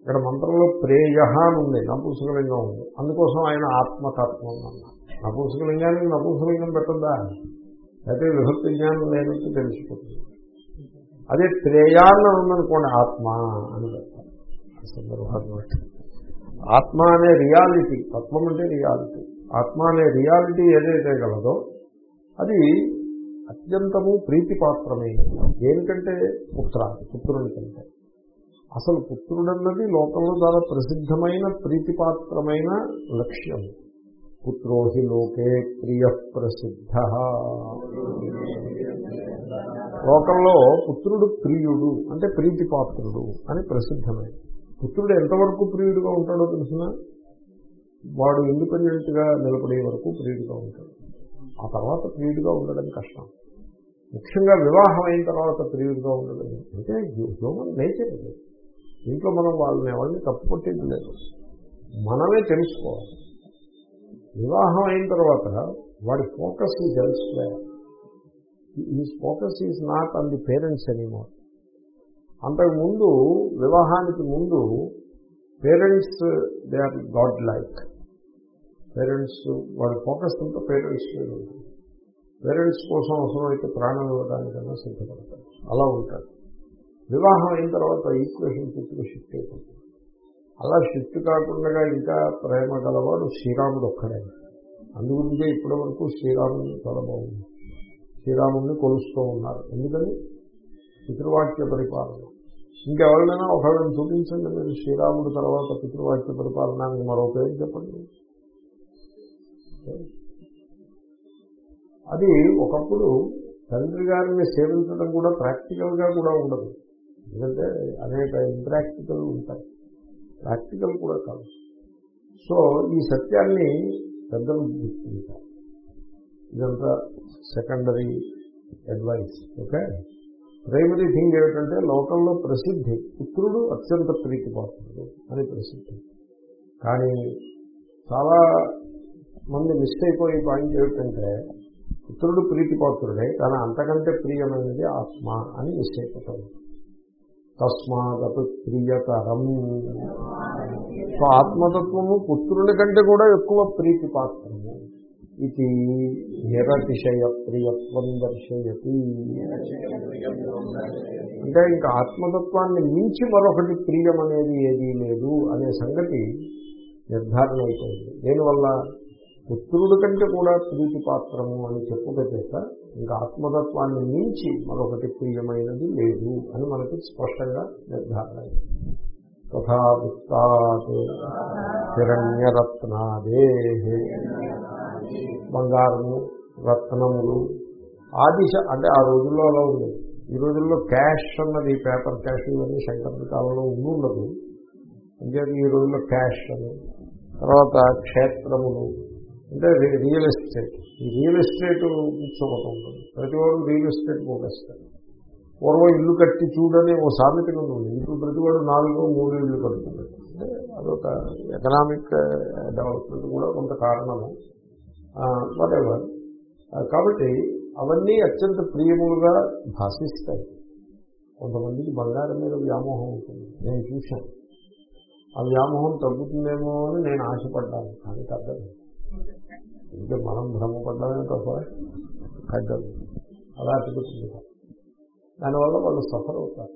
ఇక్కడ మంత్రంలో ప్రేయ అని ఉంది నపూసకలింగం ఉంది. అందుకోసం ఆయన ఆత్మతత్వం అన్నారు నపూసకలింగానికి నపూసకలింగం పెట్టద్దా? అయితే విభక్తి జ్ఞానం లేనట్టు తెలిసిపోతుంది. అదే త్రేయాన్న ఉందనుకోండి ఆత్మ అని పెడతారు ఆత్మ అనే రియాలిటీ తత్వం అంటే రియాలిటీ. ఆత్మ అనే రియాలిటీ ఏదైతే గలదో అది అత్యంతము ప్రీతిపాత్రమైనది. ఏమిటంటే పుత్ర పుత్రుని కంటే. అసలు పుత్రుడన్నది లోకంలో చాలా ప్రసిద్ధమైన ప్రీతిపాత్రమైన లక్ష్యం. పుత్రో హి లోకే ప్రియ ప్రసిద్ధ లోకంలో పుత్రుడు ప్రియుడు అంటే ప్రీతిపాత్రుడు అని ప్రసిద్ధమైంది పుత్రుడు ఎంతవరకు ప్రియుడిగా ఉంటాడో తెలిసిన? వాడు ఇండిపెండెంట్గా నిలబడే వరకు ప్రియుడిగా ఉంటాడు. ఆ తర్వాత ప్రియుడిగా ఉండడం కష్టం. ముఖ్యంగా వివాహం అయిన తర్వాత ప్రియుడిగా ఉండడం. అంటే హ్యూమన్ నేచర్ ఇది. ఇంట్లో మనం వాళ్ళని ఎవరిని తప్పుపట్టేది లేదు మనమే తెలుసుకోవాలి. వివాహం అయిన తర్వాత వాడి ఫోకస్ ఈజ్ ఎల్స్వేర్ ఈ focus is not on the parents anymore అంతకుముందు వివాహానికి ముందు parents they are God like parents వాడి ఫోకస్ అంతా పేరెంట్స్ మీద ఉంటుంది. పేరెంట్స్ కోసం అవసరమైతే ప్రాణం ఇవ్వడానికైనా సిద్ధపడతారు. అలా ఉంటారు. వివాహం అయిన తర్వాత ఈక్వేషన్ పూర్తిగా షిఫ్ట్ అయిపోతుంది. అలా షిఫ్ట్ కాకుండా ఇంకా ప్రేమ గలవాడు శ్రీరాముడు ఒక్కడే. అందుగురించే ఇప్పటి వరకు శ్రీరాముని చాలా బాగుంది. శ్రీరాముడిని కొలుస్తూ ఉన్నారు. ఎందుకని? పితృవాక్య పరిపాలన. ఇంకెవరినైనా ఒకళ్ళని చూపించండి మీరు. శ్రీరాముడు తర్వాత పితృవాక్య పరిపాలనానికి మరో పేరు చెప్పండి. అది ఒకప్పుడు తండ్రి గారిని సేవించడం కూడా ప్రాక్టికల్గా కూడా ఉండదు. ఎందుకంటే అనేక ఇంప్రాక్టికల్ ఉంటాయి. ప్రాక్టికల్ కూడా కాదు. సో ఈ సత్యాన్ని పెద్దలు గుర్తింటారు ఇదంతా secondary advice okay primary thing ఏమిటంటే లోకంలో ప్రసిద్ధి పుత్రుడు అత్యంత ప్రీతిపాత్రుడు అని ప్రసిద్ధి. కానీ చాలా మంది మిస్ అయిపోయే పాయింట్ ఏమిటంటే పుత్రుడు ప్రీతిపాత్రుడే కానీ అంతకంటే ప్రియమైనది ఆత్మ అని మిస్ అయిపోతాడు తస్మాదపు ప్రియతరం. సో ఆత్మతత్వము పుత్రుని కంటే కూడా ఎక్కువ ప్రీతి పాత్రము ఇది నిరతిశయ ప్రియత్వం దర్శయతి. అంటే ఇంకా ఆత్మతత్వాన్ని మించి మరొకటి ప్రియం అనేది ఏదీ లేదు అనే సంగతి నిర్ధారణ అయిపోయింది. దీనివల్ల? పుత్రుడి కంటే కూడా ప్రీతి పాత్రము అని చెప్పుక చేత ఇంకా ఆత్మతత్వాన్ని మించి మరొకటి ప్రియమైనది లేదు అని మనకి స్పష్టంగా నిర్ధారణ అయింది తథా వృత్తాత్ హిరణ్యరత్నాదే. బంగారము రత్నములు ఆదిశ అంటే ఆ రోజుల్లో అలా ఉంది. ఈ రోజుల్లో క్యాష్ అన్నది పేపర్ క్యాష్ ఇవన్నీ శంకరుడి కాలంలో ఉండి ఉండదు. అంటే ఈ రోజుల్లో క్యాష్ అని తర్వాత క్షేత్రములు అంటే రియల్ ఎస్టేట్. ఈ రియల్ ఎస్టేట్ కూర్చోబోతూ ఉంటుంది ప్రతివాడు రియల్ ఎస్టేట్ పోగేస్తారు పూర్వం ఇల్లు కట్టి చూడని ఓ సామెతగా ఉంది ఇప్పుడు ప్రతి వాడు నాలుగు మూడు ఇల్లు కడుతున్నాడు. అంటే అదొక ఎకనామిక్ డెవలప్మెంట్ కూడా కొంత కారణము. వాటెవర్ కాబట్టి అవన్నీ అత్యంత ప్రియములుగా భాషిస్తాయి. కొంతమందికి బంగారం మీద వ్యామోహం ఉంటుంది. నేను చూశాను. ఆ వ్యామోహం తగ్గుతుందేమో అని నేను ఆశపడ్డాను. కానీ తగ్గదు ఇంకా మనం భ్రమపడ్డామే తప్ప తగ్గదు అలా అతుకుతుంది దానివల్ల వాళ్ళు సఫర్ అవుతారు.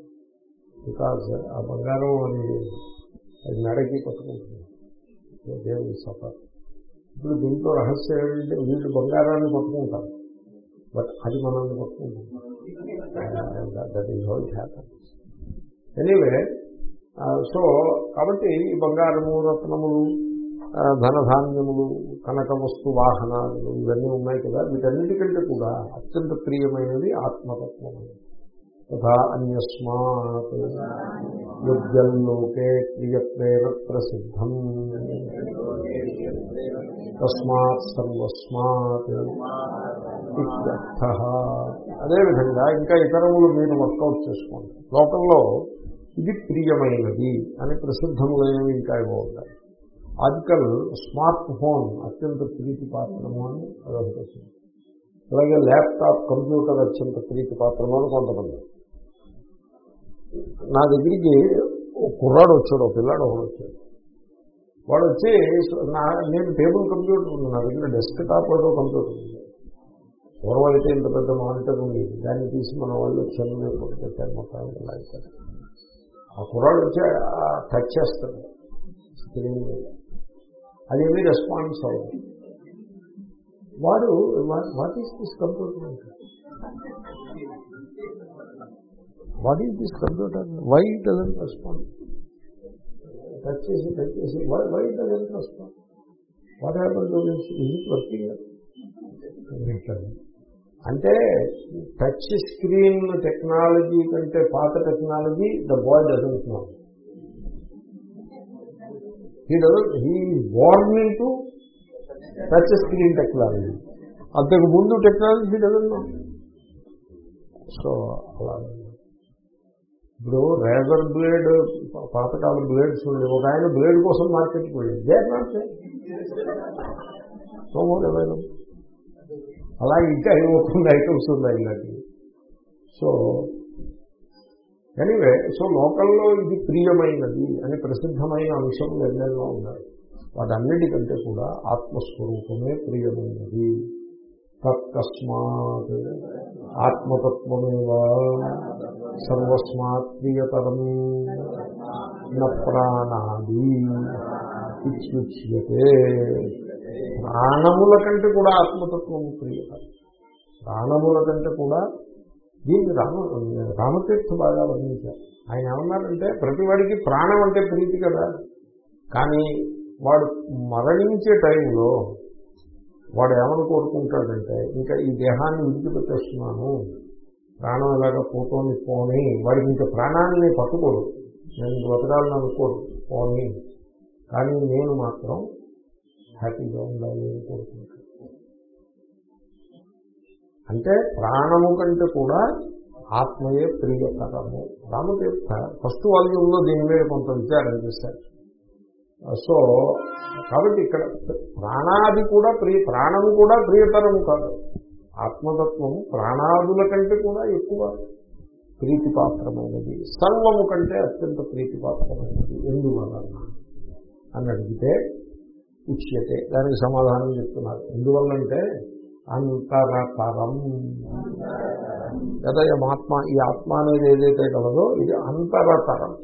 బికాజ్ ఆ బంగారం అది అది మెడకి పట్టుకుంటుంది. దేవుడు సఫర్. ఇప్పుడు దీంట్లో రహస్యం ఏంటంటే వీళ్ళు బంగారాన్ని పట్టుకుంటారు. బట్ అది మనల్ని పట్టుకుంటుంది. That is how happens anyway so కాబట్టి ఈ బంగారము రత్నములు ధనధాన్యములు కనక వస్తు వాహనాలు ఇవన్నీ ఉన్నాయి కదా. వీటన్నిటికంటే కూడా అత్యంత ప్రియమైనది ఆత్మతత్వం తథా అన్యస్మాత్ యుద్ధంలోకే ప్రియప్రేర ప్రసిద్ధం. తస్మాత్ సర్వస్మాత్ ఇత్యర్థ. అదేవిధంగా ఇంకా ఇతరములు మీరు వర్కౌట్ చేసుకోండి. లోకంలో ఇది ప్రియమైనది అని ప్రసిద్ధములైనవి ఇంకా ఇవ్వబడ్డాయి ఆర్టికల్ స్మార్ట్ ఫోన్ అత్యంత ప్రీతి పాత్రము అని అదొకటి అలాగే ల్యాప్టాప్ కంప్యూటర్ అత్యంత ప్రీతి పాత్రము అని కొంతమంది. నా దగ్గరికి కుర్రాడు వచ్చాడు ఒక పిల్లాడు ఒకడు వచ్చాడు. వాడు వచ్చి నా నేను టేబుల్ కంప్యూటర్ ఉంది నా దగ్గర డెస్క్ టాప్ ఏదో కంప్యూటర్ ఉంది. పూర్వం అయితే ఇంత పెద్ద మానిటర్ ఉంది దాన్ని తీసి మన వాళ్ళు చెన్న పెట్టారు మొత్తం ఇలా ఆ కుర్రాడు వచ్చి టచ్ చేస్తాడు. స్క్రీన్ మీద. అదేమీ రెస్పాన్స్ అవ్వదు. వాడు what is this computer? What is this computer? Why doesn't respond touch చేసి టచ్ చేసి why why doesn't respond what happen to this is it working అంటే టచ్ స్క్రీన్ టెక్నాలజీ కంటే పాత technology the boy doesn't know. He doesn't he born into touch screen technology అంతకు ముందు technology doesn't know so అలా. ఇప్పుడు razor blade పాతకాల blades ఉండి ఒక ఆయన బ్లేడ్ కోసం మార్కెట్కి పోయింది దేర్ నాట్ సో అలాగే అలా ఇంకా ఏమవుతుంది? ఐటమ్స్ ఉన్నాయి ఇలాంటివి. సో ఎనివే సో లోకల్లో ఇది ప్రియమైనది అని ప్రసిద్ధమైన అంశం ఎన్నెన్నో ఉన్నాయి. వాటన్నిటికంటే కూడా ఆత్మస్వరూపమే ప్రియమైనది. తత్కస్మాత్ ఆత్మతత్వమేవా సర్వస్మాత్ ప్రియతరం ప్రాణాది ఇత్యుచ్యతే. ప్రాణముల కంటే కూడా ఆత్మతత్వము ప్రియత. ప్రాణముల కంటే కూడా దీన్ని రామ రామతీర్థ బాగా వర్ణించారు. ఆయన ఏమన్నారంటే ప్రతివాడికి ప్రాణం అంటే ప్రీతి కదా. కానీ వాడు మరణించే టైంలో వాడు ఏమని కోరుకుంటాడంటే ఇంకా ఈ దేహాన్ని విడిచిపెట్టేస్తున్నాను. ప్రాణం ఇలాగా పోతోని పోని. వాడికి ఇంకా ప్రాణాన్ని పట్టుకోడు. నేను బ్రతకాలని అనుకోడు పోని. కానీ నేను మాత్రం హ్యాపీగా ఉండాలి అని కోరుకుంటాను. అంటే ప్రాణము కంటే కూడా ఆత్మయే ప్రియకరము రామతీర్థ ఫస్ట్ వాల్యూమ్లో దీని మీద కొంత విచారం చేశారు. సో కాబట్టి ఇక్కడ ప్రాణాది కూడా ప్రియ ప్రాణము కూడా ప్రియతరము కాదు. ఆత్మతత్వము ప్రాణాదుల కంటే కూడా ఎక్కువ ప్రీతిపాత్రమైనది. సర్వము కంటే అత్యంత ప్రీతిపాత్రమైనది. ఎందువలన? అని అడిగితే ఉచ్యతే. దానికి సమాధానం చెప్తున్నారు. ఎందువల్లంటే అంతరతరం యదయమాత్మ ఈ ఆత్మ అనేది ఏదైతే కలదో ఇది అంతరతరం.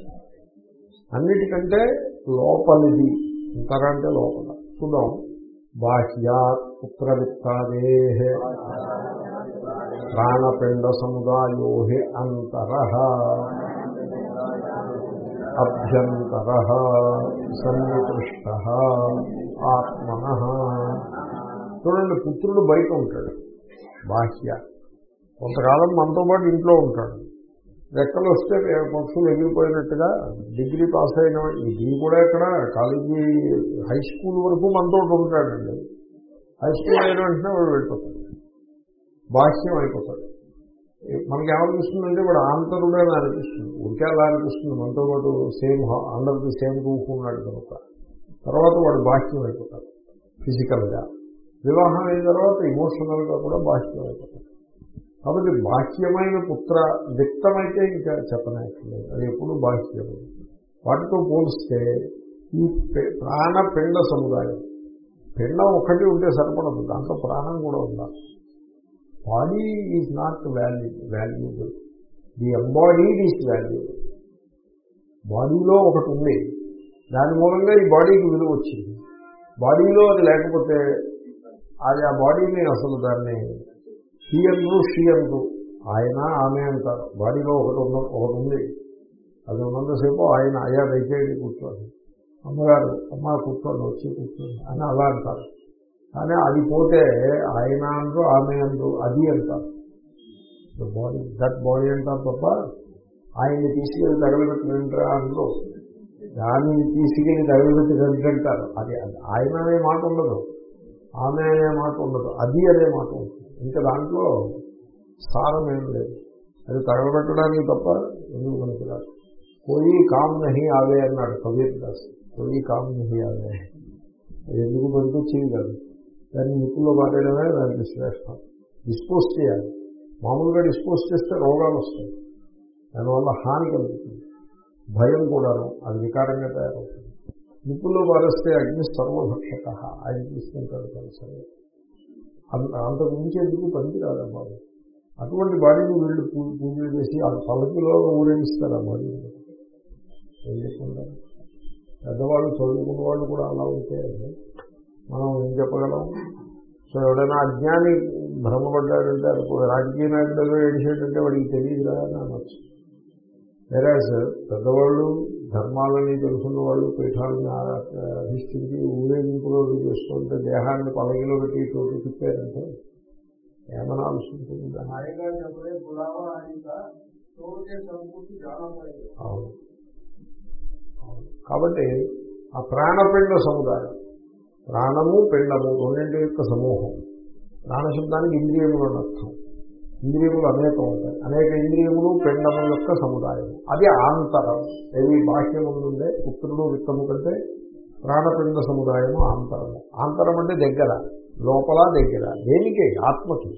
అన్నిటికంటే లోపలిది. అంతర అంటే లోపల. చూద్దాం. బాహ్యాత్ పుత్రవిత్తాదే ప్రాణపిండ సముదాయో అంతర. అభ్యంతర. సన్నికృష్ట ఆత్మన. చూడండి పుత్రుడు బయట ఉంటాడు. బాహ్య. కొంతకాలం మనతో పాటు ఇంట్లో ఉంటాడు. రెక్కలు వస్తే పక్షులు ఎగిరిపోయినట్టుగా డిగ్రీ పాస్ అయిన ఇది కూడా ఇక్కడ కాలేజీ హై స్కూల్ వరకు మనతో ఉంటాడండి. హై స్కూల్ అయిన వెంటనే వాడు వెళ్ళిపోతాడు. బాహ్యం అయిపోతాడు. మనకి ఏమనిపిస్తుందంటే వాడు ఆంతరుడే అని అనిపిస్తుంది. ఉడికే అలా అనిపిస్తుంది. మనతో పాటు సేమ్ అండర్ సేమ్ రూపు ఉన్నాడు కనుక. తర్వాత వాడు బాహ్యం అయిపోతాడు. ఫిజికల్గా. వివాహం అయిన తర్వాత ఇమోషనల్గా కూడా బాహ్యం అయిపోతుంది కాబట్టి బాహ్యమైన పుత్ర వ్యక్తమైతే ఇంకా చెప్పనట్లేదు అది ఎప్పుడు బాహ్యం వాటితో పోలిస్తే ఈ ప్రాణపిండ సముదాయం. పిండం ఒకటి ఉంటే సరిపడదు. దాంట్లో ప్రాణం కూడా ఉండాలి. Body is not value valuable the embodied is valuable బాడీలో ఒకటి ఉంది. దాని మూలంగా ఈ బాడీకి విలువ వచ్చింది. బాడీలో అది లేకపోతే అది ఆ బాడీని అసలు దాన్ని హీయన్లు షీయన్లు ఆయన ఆమె అంటారు బాడీలో ఒకటి ఉన్న ఒకటి ఉంది. అది ఉన్నంతసేపు ఆయన అయ్యా దయచేయండి కూర్చోండి. అమ్మగారు అమ్మ కూర్చోండి వచ్చి కూర్చోండి అని అలా అంటారు. కానీ అది పోతే ఆయన అంటూ ఆమె అంటూ అది అంటారు. బాడీ దట్ బాడీ అంటారు తప్ప ఆయన్ని తీసుకెళ్ళి తగలబెట్టినంటారా అంటూ దాన్ని తీసుకెళ్ళి తగలబెట్టి అంటారు అది ఆయన అనే మాట ఉండదు. ఆమె అనే మాట ఉండదు అది అనే మాట ఉంటుంది ఇంకా దాంట్లో సారం ఏం లేదు. అది తగలబెట్టడానికి తప్ప ఎందుకు పనికిరాదు కోయి కామ్ నహి ఆవే అన్నాడు కబీర్ దాస్. కోయి కామ్ నహి ఆవే అది ఎందుకు పనికొచ్చింది కాదు దాన్ని నిప్పుల్లో పారేయడమే దానికి శ్రేష్టం. డిస్పోజ్ చేయాలి. మామూలుగా డిస్పోజ్ చేస్తే రోగాలు వస్తాయి. దానివల్ల హాని కలుగుతుంది. భయం కూడాను అది వికారంగా తయారవుతుంది. నిప్పులు పారేస్తే అగ్ని సర్వభక్షక. ఆయన తీసుకుంటాడు తెలుసా అంతకు మించి ఎందుకు పనికి బాబు. అటువంటి బాడీని వీళ్ళు పూజలు చేసి ఆ పలకిలో ఊరేగిస్తారు ఆ బాడీని. ఏం చెప్పకుండా పెద్దవాళ్ళు చదువుకున్న వాళ్ళు కూడా అలా ఉంటే మనం ఏం చెప్పగలం? సో ఎవడైనా అజ్ఞాని భ్రమపడ్డాడంటే అది రాజకీయ నాయకుడు ఏడిసేటంటే వాడికి తెలియదురా అని అనొచ్చు. వెరాజ్ పెద్దవాళ్ళు ధర్మాలని తెలుసున్న వాళ్ళు పీఠాలని అధిష్ఠించి ఊరేగింపులో చేస్తుంటే దేహాన్ని పలగిలో పెట్టి చోటు తిప్పారంటే ఏమన్నా ఆలోచించింది అవును. కాబట్టి ఆ ప్రాణపిండ సముదాయం ప్రాణము పిండము రెండింటి యొక్క సమూహం ప్రాణశబ్దానికి ఇంద్రియములు అని అర్థం. ఇంద్రియములు అనేకం ఉంటాయి. అనేక ఇంద్రియములు పిండము యొక్క సముదాయం. అది ఆంతరం. ఏది బాహ్యం ఉండే పుత్రుడు విత్తము కంటే ప్రాణపిండ సముదాయము ఆంతరము ఆంతరం అంటే దగ్గర లోపల దగ్గర. దేనికి? ఆత్మకి.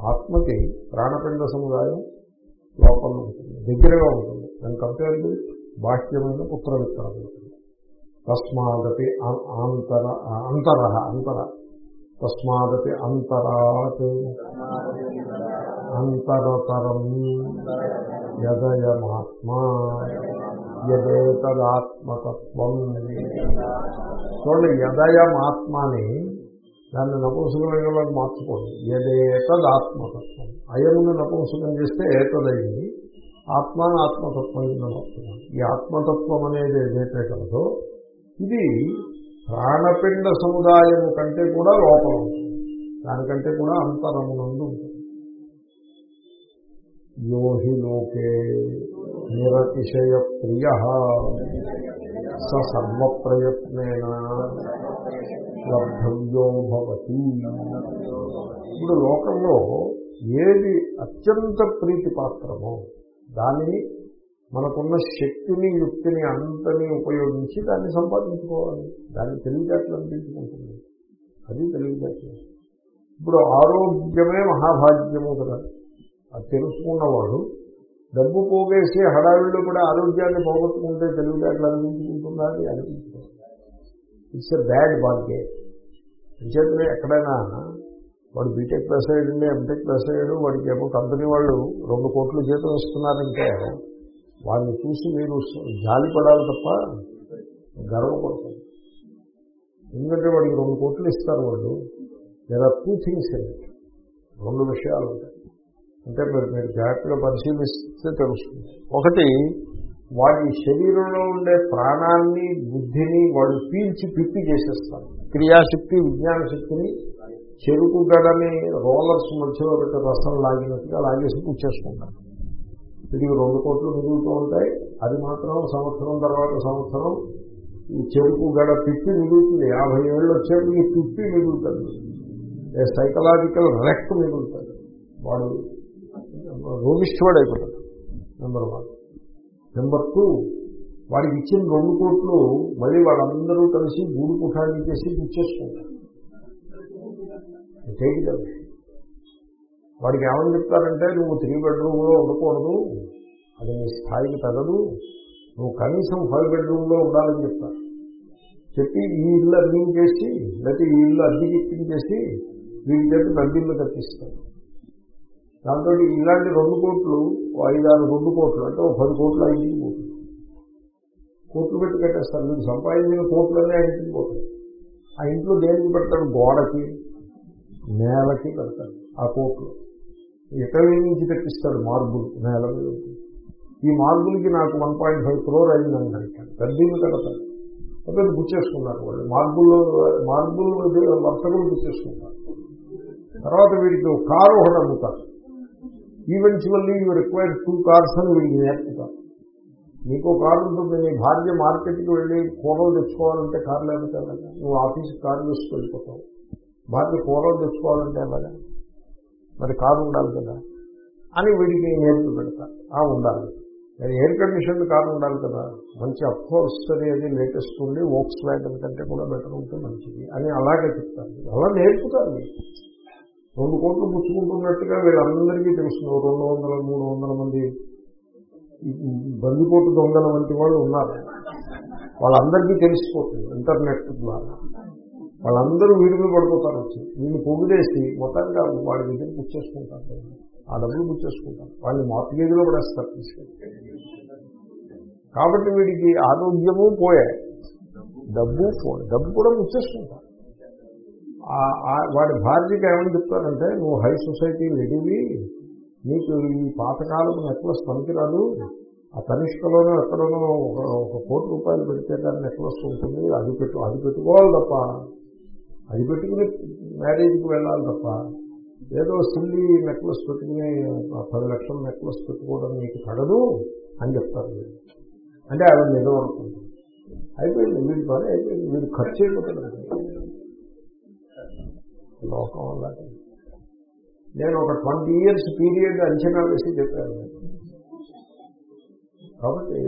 ఆత్మకి ప్రాణపిండ సముదాయం లోపల ఉంటుంది. దగ్గరగా ఉంటుంది. దాని కంపేర్ బాహ్యమైన పుత్ర విత్తనం ఉంటుంది తస్మాదపి ఆంతర అంతర అంతర. తస్మాదపి అంతరాత్. అంతరతరం యదయమాత్మా. యదేతదాత్మతత్వం. చూడండి యదయమాత్మని దాన్ని నపుంసకలింగంలోకి మార్చుకోండి. ఏదేతదాత్మతత్వం అయముని నపుంసకం చేస్తే ఏతదైంది ఆత్మాను ఆత్మతత్వం కింద మార్చుకోండి ఈ ఆత్మతత్వం అనేది ఏదైతే కలదో ఇది ప్రాణపిండ సముదాయము కంటే కూడా లోపల ఉంటుంది. దానికంటే కూడా అంతరమునందు ఉంటుంది. యోహి లోకే నిరతిశయ ప్రియ. స సర్వప్రయత్నేన లబ్ధవ్యో భవతి. ఇప్పుడు లోకంలో ఏది అత్యంత ప్రీతి పాత్రమో దానిని మనకున్న శక్తిని యుక్తిని అంతని ఉపయోగించి దాన్ని సంపాదించుకోవాలి. దాన్ని తెలివితేటలు అనిపించుకుంటుంది అది తెలివితేటలు. ఇప్పుడు ఆరోగ్యమే మహాభాగ్యము కదా. అది తెలుసుకున్నవాడు డబ్బు పోగేసి హడావిళ్ళు కూడా ఆరోగ్యాన్ని పోగొట్టుకుంటే తెలివితేటలు అనిపించుకుంటుందా అది అనిపించుకోవాలి ఇట్స్ ఎ బ్యాడ్ భాగ్యం అంచేతనే ఎక్కడైనా వాడు బీటెక్ ప్లస్ అయ్యాడు ఎంటెక్ ప్లస్ అయ్యాడు వాడికి ఏమో కంపెనీ వాళ్ళు రెండు కోట్లు జీతం ఇస్తున్నారంటే వాడిని చూసి మీరు జాలి పడాలి తప్ప గర్వపడతారు ఎందుకంటే వాడికి రెండు కోట్లు ఇస్తారు వాళ్ళు. లేదా టూ థింగ్స్ రెండు విషయాలు ఉంటాయి. అంటే మీరు మీరు జాగ్రత్తగా పరిశీలిస్తే తెలుస్తుంది. ఒకటి వాడి శరీరంలో ఉండే ప్రాణాన్ని బుద్ధిని వాడు పీల్చి పిప్పి చేసేస్తారు. క్రియాశక్తి విజ్ఞాన శక్తిని చెరుకు గడని రోలర్స్ మధ్యలో పెట్టే రసం లాగినట్టుగా లాగేసి పుచ్చేసుకుంటారు తిరిగి రెండు కోట్లు మిగులుతూ ఉంటాయి. అది మాత్రం సంవత్సరం తర్వాత సంవత్సరం ఈ చెరుకు గడ పిప్పి మిగులుతుంది. యాభై ఏళ్ళు వచ్చేప్పుడు ఈ పిప్పి మిగులుతుంది. సైకలాజికల్ రెక్ మిగులుతుంది. వాడు రోగిష్ఠవాడు అయిపోతాడు. Number one. నెంబర్ టూ వాడికి ఇచ్చిన రెండు కోట్లు మళ్ళీ వాళ్ళందరూ కలిసి గూడు పుఠాన్ని చేసి ఇచ్చేసుకుంటారు చేయగలరు వాడికి ఏమని చెప్తారంటే నువ్వు త్రీ బెడ్రూమ్లో ఉండకూడదు అది నీ స్థాయికి తగదు నువ్వు కనీసం ఫైవ్ బెడ్రూమ్లో ఉండాలని చెప్తారు. చెప్పి ఈ ఇల్లు చేసి లేకపోతే ఈ ఇల్లు అద్దెకి ఇప్పించేసి వీటి చేత పెద్ద ఇల్లు కట్టిస్తారు. దాంతో ఇలాంటి రెండు కోట్లు ఐదారు రెండు కోట్లు అంటే ఒక పది కోట్లు ఐదుకి పోతుంది. కోట్లు పెట్టి కట్టేస్తారు. మీరు సంపాదించిన కోట్లనే ఇంటికి పోతుంది ఆ ఇంట్లో దేనికి పెడతాడు గోడకి నేలకి పెడతాడు ఆ కోట్లు. ఇటలీ నుంచి తెప్పిస్తాడు మార్బుల్? నేల మీద. ఈ మార్బుల్కి నాకు వన్ పాయింట్ ఫైవ్ క్రోర్ అయిందని అంటాడు పెద్ద కడతాడు పెద్ద గుర్చేసుకున్నారు వాళ్ళు. మార్బుల్ మార్బుల్ వర్తకులు గుర్చేసుకుంటారు తర్వాత వీడికి ఒక కారు ఒకటి అమ్ముతారు. Eventually you require two cars అని వీడికి నేర్పుతారు. నీకు కారు ఉంటుంది నీ భార్య మార్కెట్కి వెళ్ళి కూరలు తెచ్చుకోవాలంటే కారు లేకపోతే నువ్వు ఆఫీస్కి కారు వేసుకు వెళ్ళిపోతావు భార్య కూరలు తెచ్చుకోవాలంటే అలాగా మరి కారు ఉండాలి కదా? అని వీడికి నేర్పు పెడతారు ఆ ఉండాలి. నేను ఎయిర్ కండిషన్ కారు ఉండాలి కదా? మంచి అప్హోల్స్టరీ అది లేటెస్ట్ ఉండి ఓక్స్ వ్యాగన్ కంటే కూడా బెటర్ ఉంటే మంచిది అని అలాగే చెప్తాను. అలా నేర్పుతారు రెండు కోట్లు పుచ్చుకుంటున్నట్టుగా వీళ్ళందరికీ తెలుస్తుంది రెండు వందల మూడు వందల మంది బందిపోటు దొంగల వంటి వాళ్ళు ఉన్నారు. వాళ్ళందరికీ తెలిసిపోతుంది ఇంటర్నెట్ ద్వారా. వాళ్ళందరూ వీడి మీద పడిపోతారు వచ్చి. వీడిని పొగిడేసి మొత్తంగా వాళ్ళ దగ్గర పుచ్చేసుకుంటారు ఆ డబ్బులు పుచ్చేసుకుంటారు వాళ్ళని మార్టిగేజ్లో పడేస్తారు తీసుకెళ్ళి. కాబట్టి వీడికి ఆరోగ్యము పోయాయి డబ్బు పోయి. డబ్బు కూడా పుచ్చేసుకుంటారు వాడి భార్యకి ఏమని చెప్తారంటే నువ్వు హై సొసైటీ లెడివి. నీకు ఈ పాతకాలపు నెక్లెస్ పనికిరాదు. ఆ తనిష్కలోనో ఎక్కడనో ఒక కోటి రూపాయలు పెడితే దాని నెక్లెస్ ఉంటుంది. అది పెట్టు అది పెట్టుకోవాలి తప్ప అది పెట్టుకుని మ్యారేజ్కి వెళ్ళాలి తప్ప ఏదో సిల్లి నెక్లెస్ పెట్టుకుని పది లక్షల నెక్లెస్ పెట్టుకోవడం నీకు తగదు అని చెప్తారు వీళ్ళు. అంటే అలా నిలవడుతుంది అయిపోయింది వీడి పని అయిపోయింది వీడు ఖర్చు అయిపోతుంది లోకం అలాగే. నేను ఒక ట్వంటీ ఇయర్స్ పీరియడ్ అంచనా వేసి చెప్పాను. కాబట్టి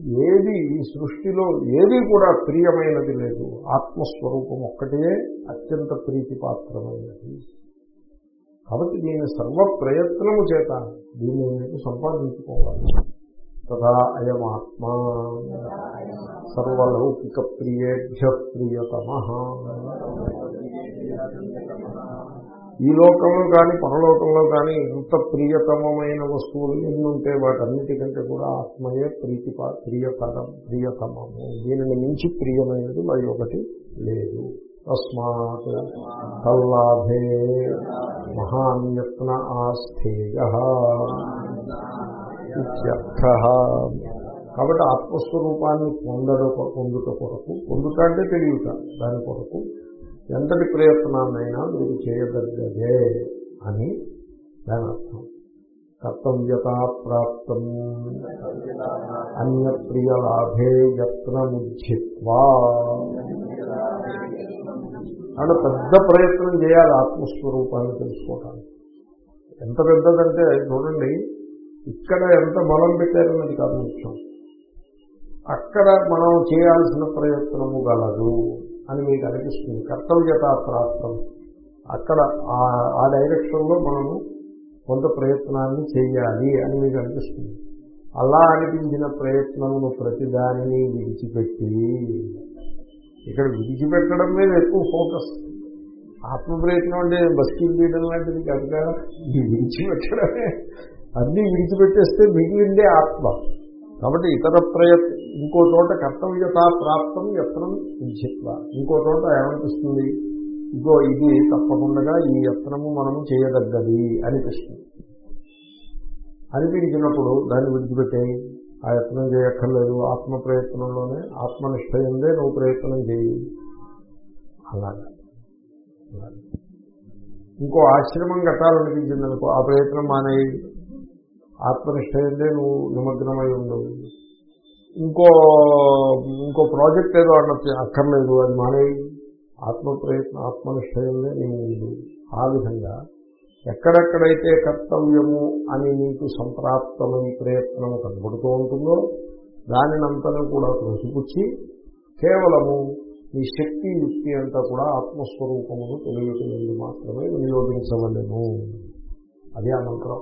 ఏది ఈ సృష్టిలో ఏది కూడా ప్రియమైనది లేదు. ఆత్మస్వరూపం ఒక్కటే అత్యంత ప్రీతిపాత్రమైనది. కాబట్టి దీని సర్వ ప్రయత్నము చేత దీన్ని మీకు సంపాదించుకోవాలి. తదా అయమాత్మా. సర్వలౌకిక ప్రియేభ్య ప్రియతమ. ఈ లోకంలో కానీ పరలోకంలో కానీ ఎంత ప్రియతమమైన వస్తువులు ఎన్ని ఉంటే వాటన్నిటికంటే కూడా ఆత్మయే ప్రీతి ప్రియతరం ప్రియతమము. దీనిని మించి ప్రియమైనది మరి ఒకటి లేదు. తస్మాత్ తల్లాభే మహాన్యత్న ఆస్థేయ ఇత్యర్థ. కాబట్టి ఆత్మస్వరూపాన్ని పొందడ పొందుట కొరకు పొందుట అంటే తెలియట దాని కొరకు ఎంతటి ప్రయత్నాన్నైనా మీరు చేయదగ్గదే అని దాని అర్థం. కర్తవ్యత ప్రాప్తం. అన్యప్రియలాభే యత్నముధ్యత్వా అంటే పెద్ద ప్రయత్నం చేయాలి ఆత్మస్వరూపాన్ని తెలుసుకోవటానికి. ఎంత పెద్దదంటే చూడండి ఇక్కడ ఎంత బలం పెట్టారన్నది కాదు ముఖ్యం. అక్కడ మనం చేయాల్సిన ప్రయత్నము గలదు. అని మీకు అనిపిస్తుంది. కర్తవ్యత ప్రాప్తం అక్కడ ఆ డైరెక్షన్లో మనము కొంత ప్రయత్నాన్ని చేయాలి అని మీకు అనిపిస్తుంది. అలా అనిపించిన ప్రయత్నమును ప్రతిదానిని విడిచిపెట్టి ఇక్కడ విడిచిపెట్టడం మీద ఎక్కువ ఫోకస్. ఆత్మ ప్రయత్నం అంటే బస్కి తీయడం లాంటిది కాదుగా ఈ విడిచిపెట్టడమే. అన్నీ విడిచిపెట్టేస్తే మిగిలిందే ఆత్మ. కాబట్టి ఇతర ప్రయత్ ఇంకో చోట కర్తవ్యత ప్రాప్తం యత్నం విద్యత్వ. ఇంకో చోట ఏమనిపిస్తుంది? ఇగో ఇది తప్పకుండా ఈ యత్నము మనము చేయదగ్గది అనిపిస్తుంది అనిపించినప్పుడు దాన్ని విడిచిపెట్టే. ఆ యత్నం చేయక్కర్లేదు. ఆత్మ ప్రయత్నంలోనే ఆత్మనిష్ట ఉందే నువ్వు ప్రయత్నం చేయి. అలాగా. ఇంకో ఆశ్రమం కట్టాలనిపించింది అనుకో ఆ ప్రయత్నం మానేయి. ఆత్మనిష్ట ఉందే నువ్వు నిమగ్నమై ఉండవు ఇంకో ఇంకో ప్రాజెక్ట్ ఏదో అన్నది అక్కర్లేదు అది మానేయి. ఆత్మ ప్రయత్నం ఆత్మనిష్ట నీవు ఉండు. ఆ విధంగా ఎక్కడెక్కడైతే కర్తవ్యము అని నీకు సంప్రాప్తమై ప్రయత్నము కనబడుతూ ఉంటుందో దానినంతను కూడా త్రోసిపుచ్చి కేవలము ఈ శక్తి యుక్తి అంతా కూడా ఆత్మస్వరూపమును తెలియటం మాత్రమే వినియోగించవలేము అది ఆ మంత్రం.